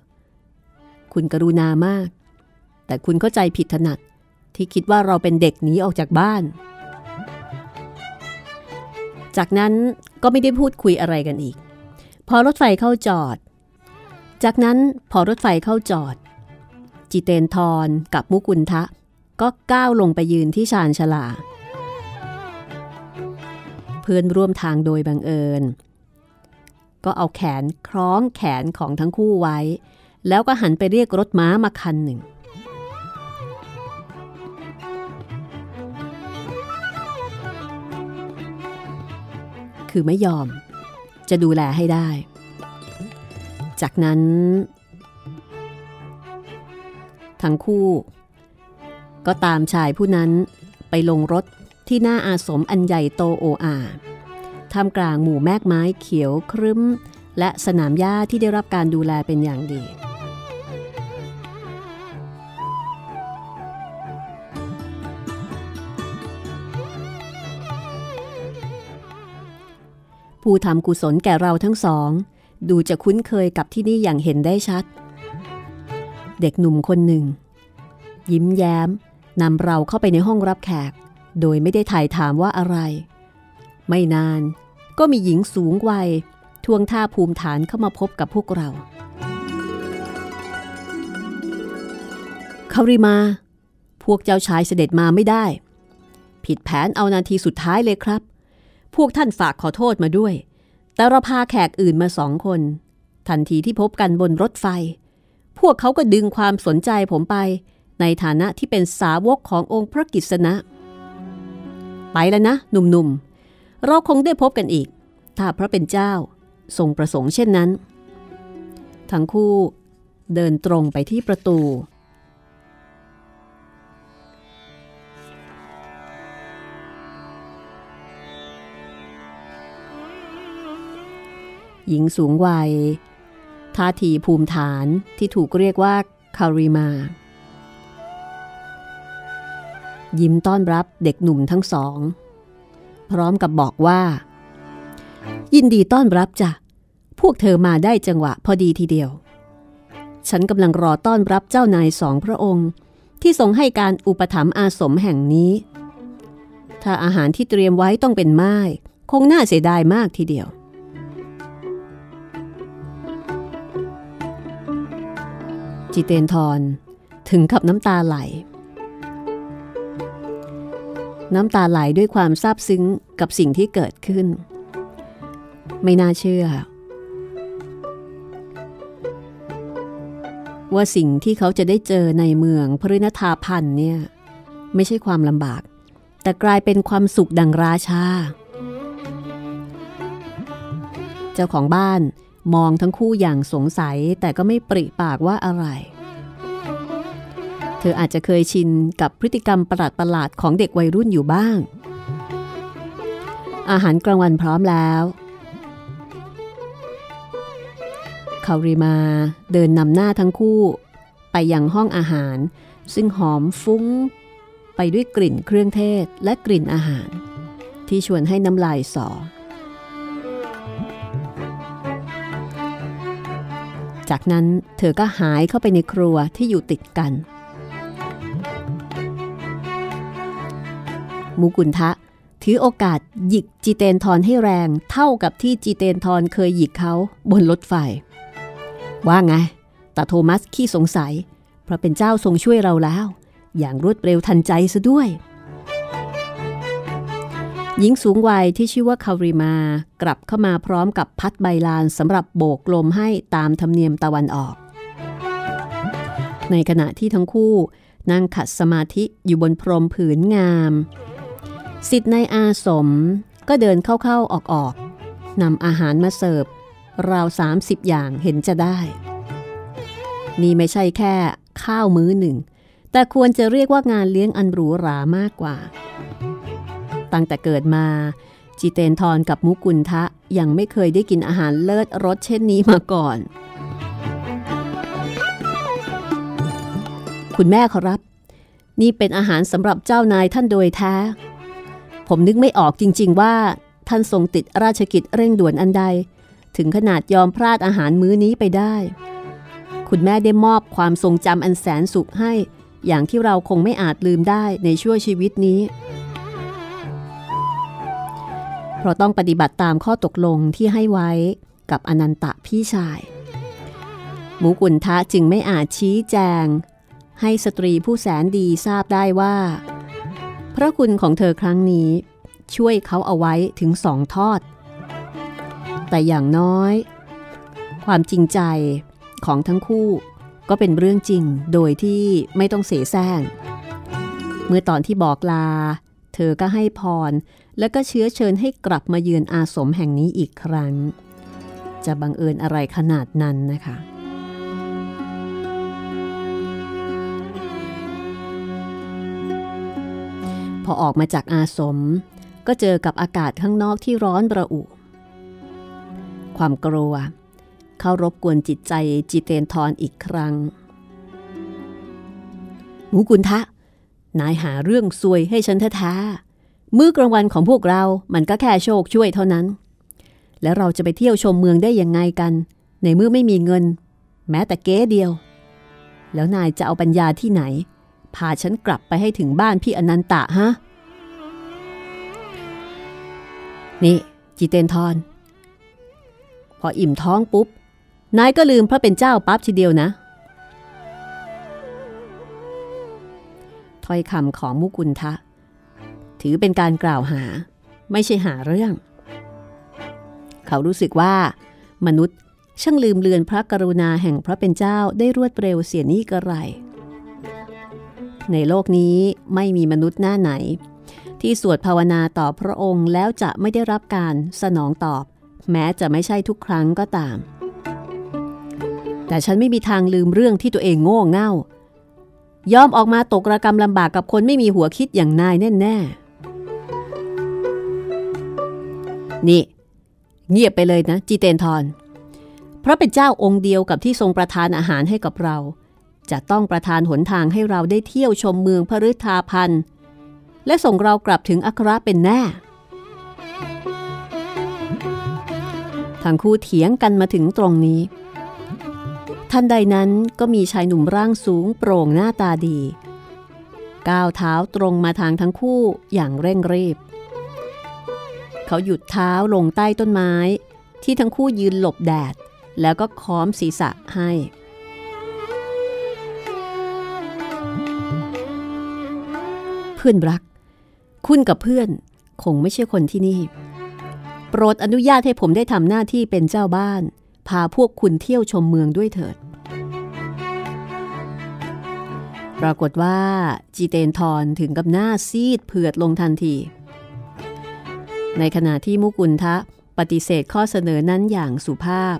คุณกรุณามาก แต่คุณเข้าใจผิดถนัดที่คิดว่าเราเป็นเด็กหนีออกจากบ้าน จากนั้นก็ไม่ได้พูดคุยอะไรกันอีก พอรถไฟเข้าจอด จากนั้นพอรถไฟเข้าจอด จิเตนทรกับมุกุลทะ ก็ก้าวลงไปยืนที่ชานชาลา เพื่อนร่วมทางโดยบังเอิญ ก็เอาแขนคล้องแขนของทั้งคู่ไว้ แล้วก็หันไปเรียกรถม้ามาคันหนึ่ง คือไม่ยอม จะดูแลให้ได้ จากนั้น ทั้งคู่ ก็ตามชายผู้นั้นไปลงรถ ที่หน้าอาสมอันใหญ่โตโออาท่ามกลางหมู่แมกไม้เขียวครึ้ม และสนามหญ้าที่ได้รับการดูแลเป็นอย่างดี ผู้ทำกุศลแก่เราทั้งสอง ดูจะคุ้นเคยกับที่นี่อย่างเห็นได้ชัด เด็กหนุ่มคนหนึ่ง ยิ้มแย้มนำเราเข้าไปในห้องรับแขก โดยไม่ได้ถ่ายถามว่าอะไร ไม่นานก็มีหญิงสูงวัยทวงท่าภูมิฐานเข้ามาพบกับพวกเราคาริมา พวกเจ้าชายเสด็จมาไม่ได้ ผิดแผนเอานาทีสุดท้ายเลยครับ พวกท่านฝากขอโทษมาด้วย แต่เราพาแขกอื่นมาสองคน ทันทีที่พบกันบนรถไฟ พวกเขาก็ดึงความสนใจผมไป ในฐานะที่เป็นสาวกขององค์พระกิษณะ ไปแล้วนะหนุ่มๆ เราคงได้พบกันอีก ถ้าพระเป็นเจ้าทรงประสงค์เช่นนั้น ทั้งคู่เดินตรงไปที่ประตู หญิงสูงวัยท่าทีภูมิฐานที่ถูกเรียกว่าคาริมา ยิ้มต้อนรับเด็กหนุ่มทั้งสอง พร้อมกับบอกว่า ยินดีต้อนรับจ้ะ พวกเธอมาได้จังหวะพอดีทีเดียว ฉันกำลังรอต้อนรับเจ้านายสองพระองค์ ที่ทรงให้การอุปถัมภ์อาสมแห่งนี้ ถ้าอาหารที่เตรียมไว้ต้องเป็นไม้คงน่าเสียดายมากทีเดียวจิเตนทรถึงกับน้ำตาไหล น้ำตาไหลด้วยความซาบซึ้งกับสิ่งที่เกิดขึ้น ไม่น่าเชื่อ ว่าสิ่งที่เขาจะได้เจอในเมืองพริณธาพันธ์เนี่ย ไม่ใช่ความลำบาก แต่กลายเป็นความสุขดังราชา เจ้าของบ้านมองทั้งคู่อย่างสงสัยแต่ก็ไม่ปริปากว่าอะไร เธออาจจะเคยชินกับพฤติกรรมประหลาดๆของเด็กวัยรุ่นอยู่บ้าง อาหารกลางวันพร้อมแล้วคาริมาเดินนำหน้าทั้งคู่ ไปยังห้องอาหาร ซึ่งหอมฟุ้ง ไปด้วยกลิ่นเครื่องเทศและกลิ่นอาหาร ที่ชวนให้น้ำลายสอ จากนั้นเธอก็หายเข้าไปในครัวที่อยู่ติดกัน มุกุลทะ ถือโอกาสหยิกจีเตนทรให้แรงเท่ากับที่จีเตนทรเคยหยิกเขาบนรถไฟ ว่าไงแต่โทมัสขี้สงสัย เพราะเป็นเจ้าทรงช่วยเราแล้ว อย่างรวดเร็วทันใจซะด้วย หญิงสูงวัยที่ชื่อว่าคาริมากลับเข้ามาพร้อมกับพัดใบลานสำหรับโบกลมให้ตามธรรมเนียมตะวันออก ในขณะที่ทั้งคู่นั่งขัดสมาธิอยู่บนพรมผืนงาม สิทธิ์ในอาสมก็เดินเข้าๆออกๆนำอาหารมาเสิร์ฟราว 30 อย่างเห็นจะได้ นี่ไม่ใช่แค่ข้าวมื้อหนึ่ง แต่ควรจะเรียกว่างานเลี้ยงอันหรูหรามากกว่า ตั้งแต่เกิดมา จิเตนทรกับมุกุลทะยังไม่เคยได้กินอาหารเลิศรสเช่นนี้มาก่อน คุณแม่ขอรับ นี่เป็นอาหารสำหรับเจ้านายท่านโดยแท้ ผมนึกไม่ออกจริง ๆ ว่า ท่านทรงติดราชกิจเร่งด่วนอันใด ถึงขนาดยอมพลาดอาหารมื้อนี้ไปได้ คุณแม่ได้มอบความทรงจำอันแสนสุขให้ อย่างที่เราคงไม่อาจลืมได้ในชั่วชีวิตนี้ เพราะต้องปฏิบัติตามข้อตกลงที่ให้ไว้กับอนันตะพี่ชาย หมูกุนทะจึงไม่อาจชี้แจง ให้สตรีผู้แสนดีทราบได้ว่า พระคุณของเธอครั้งนี้ ช่วยเขาเอาไว้ถึงสองทอด แต่อย่างน้อย ความจริงใจของทั้งคู่ก็เป็นเรื่องจริงโดยที่ไม่ต้องเสแสร้ง เมื่อตอนที่บอกลา เธอก็ให้พร แล้วก็เชื้อเชิญให้กลับมาเยือนอาสมแห่งนี้อีกครั้ง จะบังเอิญอะไรขนาดนั้นนะคะ อออกมาจากอาสม ก็เจอกับอากาศข้างนอกที่ร้อนระอุ ความกลัว เข้ารบกวนจิตใจจิเตนทรอีกครั้ง หมูกุนทะ นายหาเรื่องซวยให้ฉันแท้ๆมื้อกลางวันของพวกเรามันก็แค่โชคช่วยเท่านั้น แล้วเราจะไปเที่ยวชมเมืองได้ยังไงกัน ในเมื่อไม่มีเงิน แม้แต่เก๊เดียว แล้วนายจะเอาปัญญาที่ไหน พาฉันกลับไปให้ถึงบ้านพี่อนันตะฮะ นี่ จิเตนทรพออิ่มท้องปุ๊บ นายก็ลืมพระเป็นเจ้าปั๊บทีเดียวนะ ถ้อยคำของมุกุลทะ ถือเป็นการกล่าวหา ไม่ใช่หาเรื่อง เขารู้สึกว่า มนุษย์ช่างลืมเลือนพระกรุณาแห่งพระเป็นเจ้าได้รวดเร็วเสียนี่กระไร ในโลกนี้ไม่มีมนุษย์หน้าไหน ที่สวดภาวนาต่อพระองค์แล้วจะไม่ได้รับการสนองตอบ แม้จะไม่ใช่ทุกครั้งก็ตาม แต่ฉันไม่มีทางลืมเรื่องที่ตัวเองโง่เง่ายอมออกมาตกระกรรมลำบากกับคนไม่มีหัวคิดอย่างนายแน่ๆ นี่ เงียบไปเลยนะ จีเตนทรเพราะเป็นเจ้าองค์เดียวกับที่ทรงประทานอาหารให้กับเรา จะต้องประทานหนทางให้เราได้เที่ยวชมเมืองพฤทาพันธ์และส่งเรากลับถึงอัคราเป็นแน่ทั้งคู่เถียงกันมาถึงตรงนี้ ทันใดนั้นก็มีชายหนุ่มร่างสูงโปร่งหน้าตาดี ก้าวเท้าตรงมาทางทั้งคู่อย่างเร่งรีบ เขาหยุดเท้าลงใต้ต้นไม้ ที่ทั้งคู่ยืนหลบแดด แล้วก็ค้อมศีรษะให้ พื่อนรัก คุณกับเพื่อนคงไม่ใช่คนที่นี่ โปรดอนุญาตให้ผมได้ทำหน้าที่เป็นเจ้าบ้าน พาพวกคุณเที่ยวชมเมืองด้วยเถิด ปรากฏว่าจีเตนทรถึงกับหน้าซีดเผือดลงทันที ในขณะที่มุกุลทะปฏิเสธข้อเสนอนั้นอย่างสุภาพ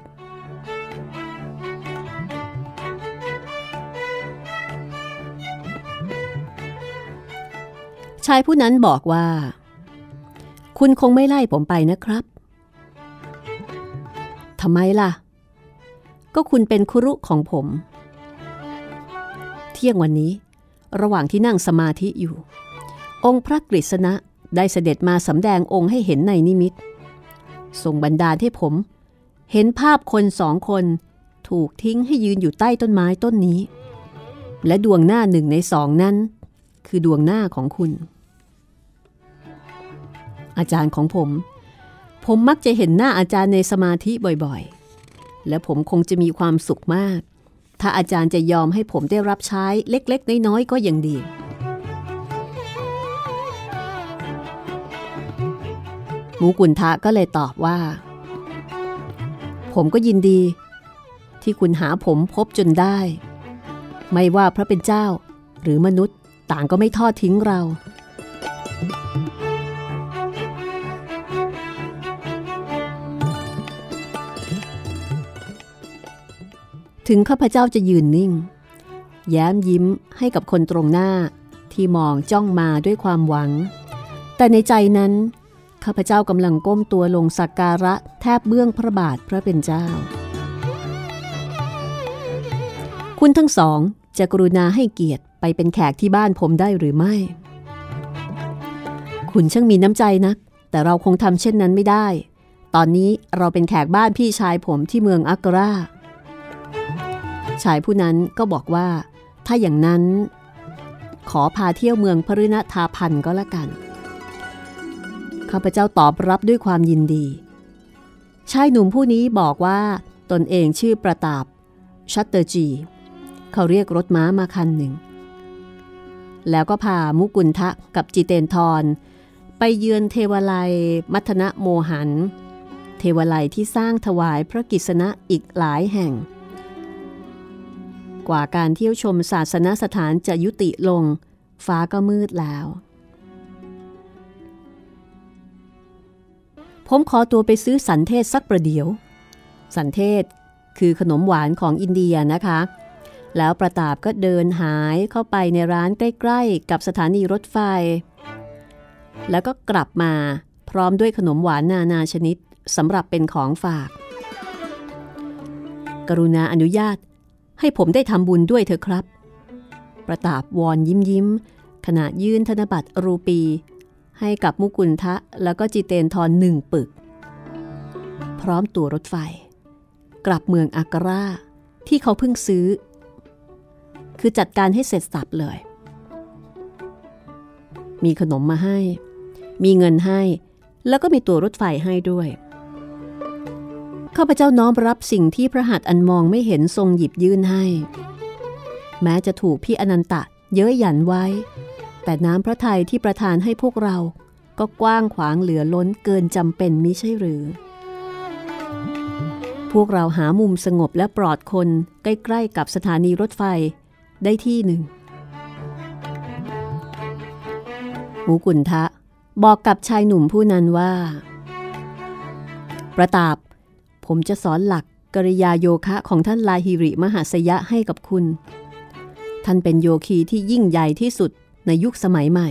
ชายผู้นั้นบอกว่า คุณคงไม่ไล่ผมไปนะครับทำไมล่ะ ก็คุณเป็นครุของผม เที่ยงวันนี้ ระหว่างที่นั่งสมาธิอยู่ องค์พระกฤษณะได้เสด็จมาสำแดงองค์ให้เห็นในนิมิตทรงบันดาลให้ผม เห็นภาพคนสองคนถูกทิ้งให้ยืนอยู่ใต้ต้นไม้ต้นนี้ และดวงหน้าหนึ่งในสองนั้น คือดวงหน้าของคุณ อาจารย์ของผม ผมมักจะเห็นหน้าอาจารย์ในสมาธิบ่อยๆ และผมคงจะมีความสุขมาก ถ้าอาจารย์จะยอมให้ผมได้รับใช้เล็กๆ น้อยๆ ก็ยังดีหมูกุนทะก็เลยตอบว่า ผมก็ยินดี ที่คุณหาผมพบจนได้ ไม่ว่าพระเป็นเจ้าหรือมนุษย์ต่างก็ไม่ทอดทิ้งเรา ถึงข้าพเจ้าจะยืนนิ่ง แย้มยิ้มให้กับคนตรงหน้าที่มองจ้องมาด้วยความหวัง แต่ในใจนั้นข้าพเจ้ากำลังก้มตัวลงสักการะแทบเบื้องพระบาทพระเป็นเจ้า คุณทั้งสองจะกรุณาให้เกียรติไปเป็นแขกที่บ้านผมได้หรือไม่ คุณช่างมีน้ำใจนัก แต่เราคงทำเช่นนั้นไม่ได้ ตอนนี้เราเป็นแขกบ้านพี่ชายผมที่เมืองอักรา ชายผู้นั้นก็บอกว่า ถ้าอย่างนั้น ขอพาเที่ยวเมืองพฤณทาพันก็แล้วกัน ข้าพเจ้าตอบรับด้วยความยินดี ชายหนุ่มผู้นี้บอกว่า ตนเองชื่อประตาบชัตเตอร์จี เขาเรียกรถม้ามาคันหนึ่ง แล้วก็พามุกุลทะกับจิเตนทร ไปเยือนเทวาลัยมัทนะโมหัน เทวาลัยที่สร้างถวายพระกิษณะอีกหลายแห่ง กว่าการเที่ยวชมศาสนสถานจะยุติลง ฟ้าก็มืดแล้ว ผมขอตัวไปซื้อสันเทศสักประเดี๋ยว สันเทศคือขนมหวานของอินเดียนะคะ แล้วประตาบก็เดินหายเข้าไปในร้านใกล้ๆกับสถานีรถไฟ แล้วก็กลับมาพร้อมด้วยขนมหวานนานาชนิดสำหรับเป็นของฝาก กรุณาอนุญาต ให้ผมได้ทำบุญด้วยเถอะครับ ประตาบวอนยิ้มยิ้ม ขณะยื่นธนบัตรรูปี ให้กับมุกุลทะแล้วก็จิเตนทรหนึ่งปึก พร้อมตั๋วรถไฟ กลับเมืองอากราที่เขาเพิ่งซื้อ คือจัดการให้เสร็จสับเลย มีขนมมาให้ มีเงินให้ แล้วก็มีตั๋วรถไฟให้ด้วย ข้าพเจ้าน้อมรับสิ่งที่พระหัตถ์อันมองไม่เห็นทรงหยิบยื่นให้ แม้จะถูกพี่อนันตะเย้ยหยันไว้ แต่น้ำพระทัยที่ประทานให้พวกเราก็กว้างขวางเหลือล้นเกินจำเป็นมิใช่หรือ พวกเราหามุมสงบและปลอดคนใกล้ๆกับสถานีรถไฟได้ที่หนึ่งหูกุนทะบอกกับชายหนุ่มผู้นั้นว่า ประตาบ ผมจะสอนหลักกริยาโยคะของท่านลาฮิริมหาสยะให้กับคุณ ท่านเป็นโยคีที่ยิ่งใหญ่ที่สุดในยุคสมัยใหม่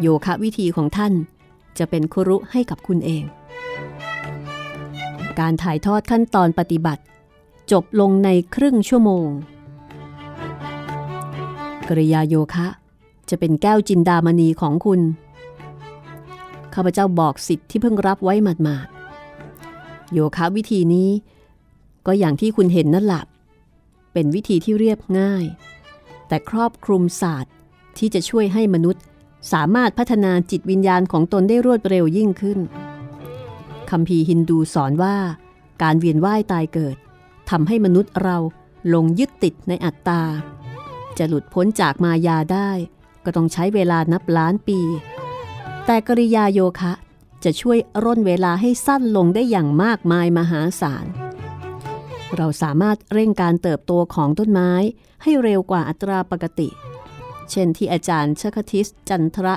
โยคะวิธีของท่านจะเป็นครุให้กับคุณเอง การถ่ายทอดขั้นตอนปฏิบัติ จบลงในครึ่งชั่วโมง กริยาโยคะจะเป็นแก้วจินดามณีของคุณ ข้าพเจ้าบอกสิทธิ์ที่เพิ่งรับไว้หมาดๆ โยคะวิธีนี้ ก็อย่างที่คุณเห็นนั่นแหละเป็นวิธีที่เรียบง่าย แต่ครอบคลุมศาสตร์ที่จะช่วยให้มนุษย์สามารถพัฒนาจิตวิญญาณของตนได้รวดเร็วยิ่งขึ้นคำพีร์ฮินดูสอนว่า การเวียนว่ายตายเกิดทำให้มนุษย์เราหลงยึดติดในอัตตา จะหลุดพ้นจากมายาได้ ก็ต้องใช้เวลานับล้านปี แต่กริยาโยคะ จะช่วยร่นเวลาให้สั้นลงได้อย่างมากมายมหาศาล เราสามารถเร่งการเติบโตของต้นไม้ให้เร็วกว่าอัตราปกติ เช่นที่อาจารย์ชคทิสจันทระ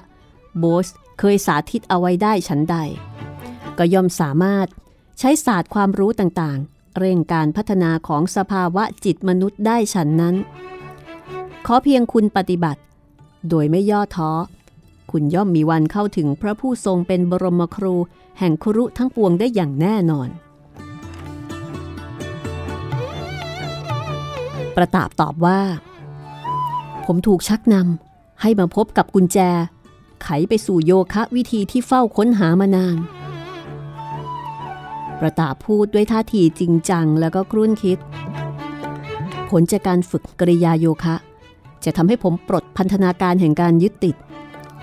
โบสเคยสาธิตเอาไว้ได้ฉันใด ก็ย่อมสามารถใช้ศาสตร์ความรู้ต่างๆ เร่งการพัฒนาของสภาวะจิตมนุษย์ได้ฉันนั้น ขอเพียงคุณปฏิบัติ โดยไม่ย่อท้อ คุณย่อมมีวันเข้าถึงพระผู้ทรงเป็นบรมครู แห่งครุทั้งปวงได้อย่างแน่นอน ประตาบตอบว่า ผมถูกชักนำให้มาพบกับกุญแจ ไขไปสู่โยคะวิธีที่เฝ้าค้นหามานาน ประตาพูดด้วยท่าทีจริงจังแล้วก็ครุ่นคิด ผลจากการฝึกกริยาโยคะจะทำให้ผมปลดพันธนาการแห่งการยึดติด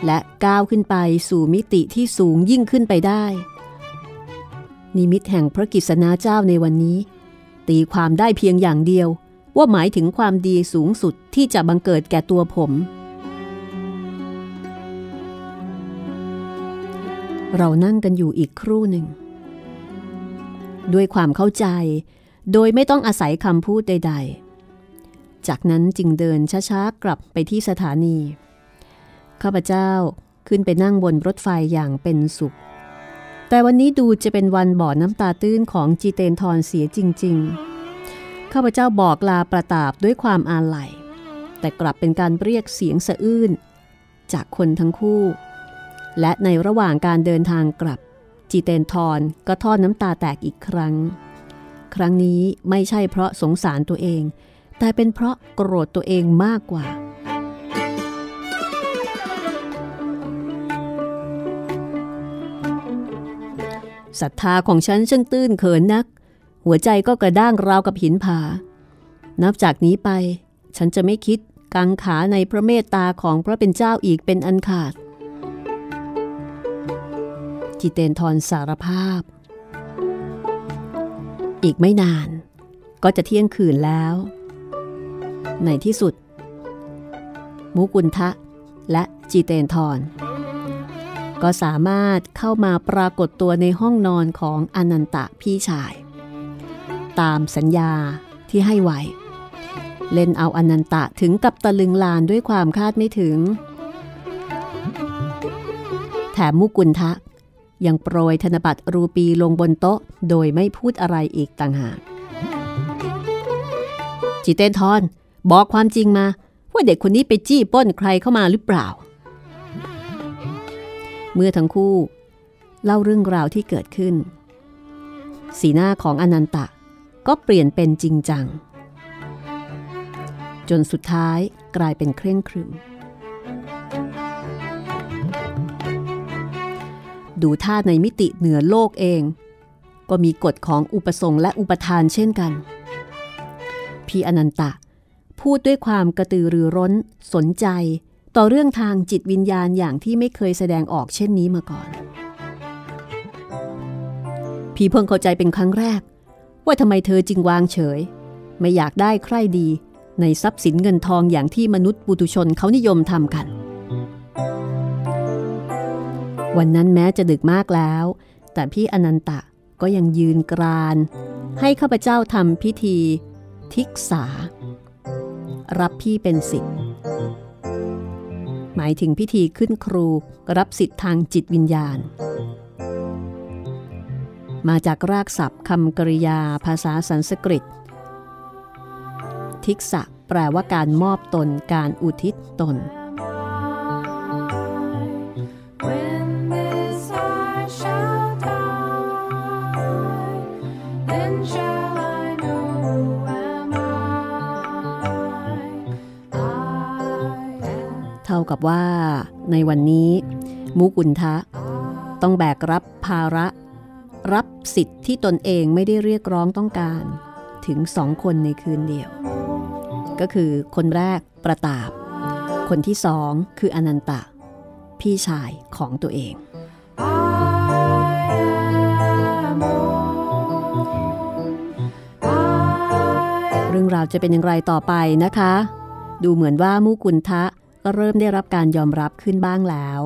และก้าวขึ้นไปสู่มิติที่สูงยิ่งขึ้นไปได้ นิมิตแห่งพระกิษณาเจ้าในวันนี้ ตีความได้เพียงอย่างเดียวว่าหมายถึงความดีสูงสุดที่จะบังเกิดแก่ตัวผม เรานั่งกันอยู่อีกครู่หนึ่ง ด้วยความเข้าใจ โดยไม่ต้องอาศัยคำพูดใด ๆ จากนั้นจึงเดินช้าๆ กลับไปที่สถานี ข้าพเจ้าขึ้นไปนั่งบนรถไฟอย่างเป็นสุข แต่วันนี้ดูจะเป็นวันบ่อน้ำตาตื้นของจีเตนทรเสียจริง ๆ ข้าพเจ้าบอกลาประตาบด้วยความอาลัย แต่กลับเป็นการเรียกเสียงสะอื้น จากคนทั้งคู่ และในระหว่างการเดินทางกลับ จีเตนทรก็ทอดน้ำตาแตกอีกครั้ง ครั้งนี้ไม่ใช่เพราะสงสารตัวเอง แต่เป็นเพราะโกรธตัวเองมากกว่า ศรัทธาของฉันช่างตื้นเขินนัก หัวใจก็กระด้างราวกับหินผา นับจากนี้ไป ฉันจะไม่คิดกังขาในพระเมตตาของพระเป็นเจ้าอีกเป็นอันขาดจิเตนทรสารภาพ อีกไม่นานก็จะเที่ยงคืนแล้ว ในที่สุด มุกุลทะและจิเตนทร ก็สามารถเข้ามาปรากฏตัวในห้องนอนของอนันตะพี่ชาย ตามสัญญาที่ให้ไว้ เล่นเอาอนันตะถึงกับตะลึงลานด้วยความคาดไม่ถึง แถมมุกุลทะยังโปรยธนบัตรรูปีลงบนโต๊ะ โดยไม่พูดอะไรอีกต่างหาก จิเตนทอน บอกความจริงมา ว่าเด็กคนนี้ไปจี้ป้นใครเข้ามาหรือเปล่า เมื่อทั้งคู่ เล่าเรื่องราวที่เกิดขึ้น สีหน้าของอนันตะก็เปลี่ยนเป็นจริงจัง จนสุดท้ายกลายเป็นเคร่งครึม ดูท่าในมิติเหนือโลกเอง ก็มีกฎของอุปสงค์และอุปทานเช่นกัน พี่อนันตะพูดด้วยความกระตือรือร้นสนใจ ต่อเรื่องทางจิตวิญญาณอย่างที่ไม่เคยแสดงออกเช่นนี้มาก่อน พี่เพิ่งเข้าใจเป็นครั้งแรก ว่าทำไมเธอจึงวางเฉย ไม่อยากได้ใครดี ในทรัพย์สินเงินทองอย่างที่มนุษย์ปุตุชนเขานิยมทำกัน วันนั้นแม้จะดึกมากแล้ว แต่พี่อนันตะก็ยังยืนกราน ให้ข้าพเจ้าทำพิธี ทิกษา รับพี่เป็นสิทธิ์ หมายถึงพิธีขึ้นครู รับสิทธิ์ทางจิตวิญญาณ มาจากรากศัพท์คำกริยาภาษาสันสกฤต ทิกษะแปลว่าการมอบตนการอุทิศตนากับว่า ในวันนี้มุกุลทะ ต้องแบกรับภาระ รับสิทธิ์ที่ตนเองไม่ได้เรียกร้องต้องการถึงสองคนในคืนเดียว ก็คือคนแรกประตาบ คนที่สองคืออนันตะ พี่ชายของตัวเอง เรื่องราวจะเป็นอย่างไรต่อไปนะคะ ดูเหมือนว่ามุกุลทะ ก็เริ่มได้รับการยอมรับขึ้นบ้างแล้ว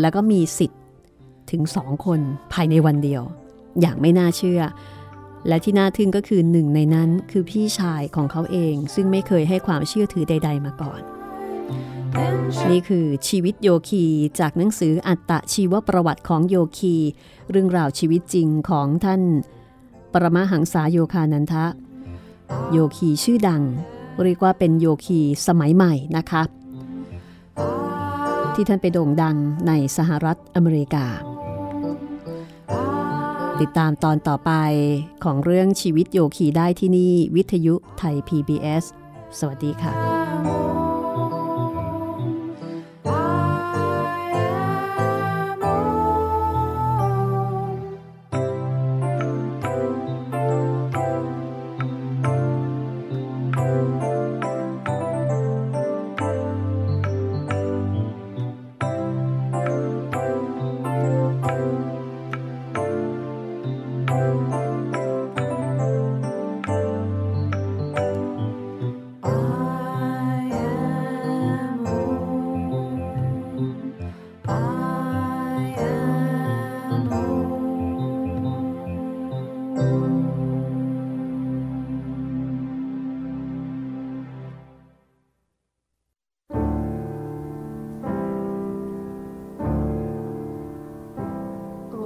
แล้วก็มีสิทธิ์ถึงสองคนภายในวันเดียว อย่างไม่น่าเชื่อ และที่น่าทึ่งก็คือหนึ่งในนั้นคือพี่ชายของเขาเอง ซึ่งไม่เคยให้ความเชื่อถือใด ๆ มาก่อน นี่คือชีวิตโยคีจากหนังสืออัตตะชีวประวัติของโยคี เรื่องราวชีวิตจริงของท่าน ปรมาหังษาโยคานันทะ โยคีชื่อดังเรียกว่าเป็นโยคีสมัยใหม่นะคะ ที่ท่านไปโด่งดังในสหรัฐอเมริกา ติดตามตอนต่อไปของเรื่องชีวิตโยคีได้ที่นี่วิทยุไทย PBS สวัสดีค่ะ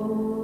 Oh.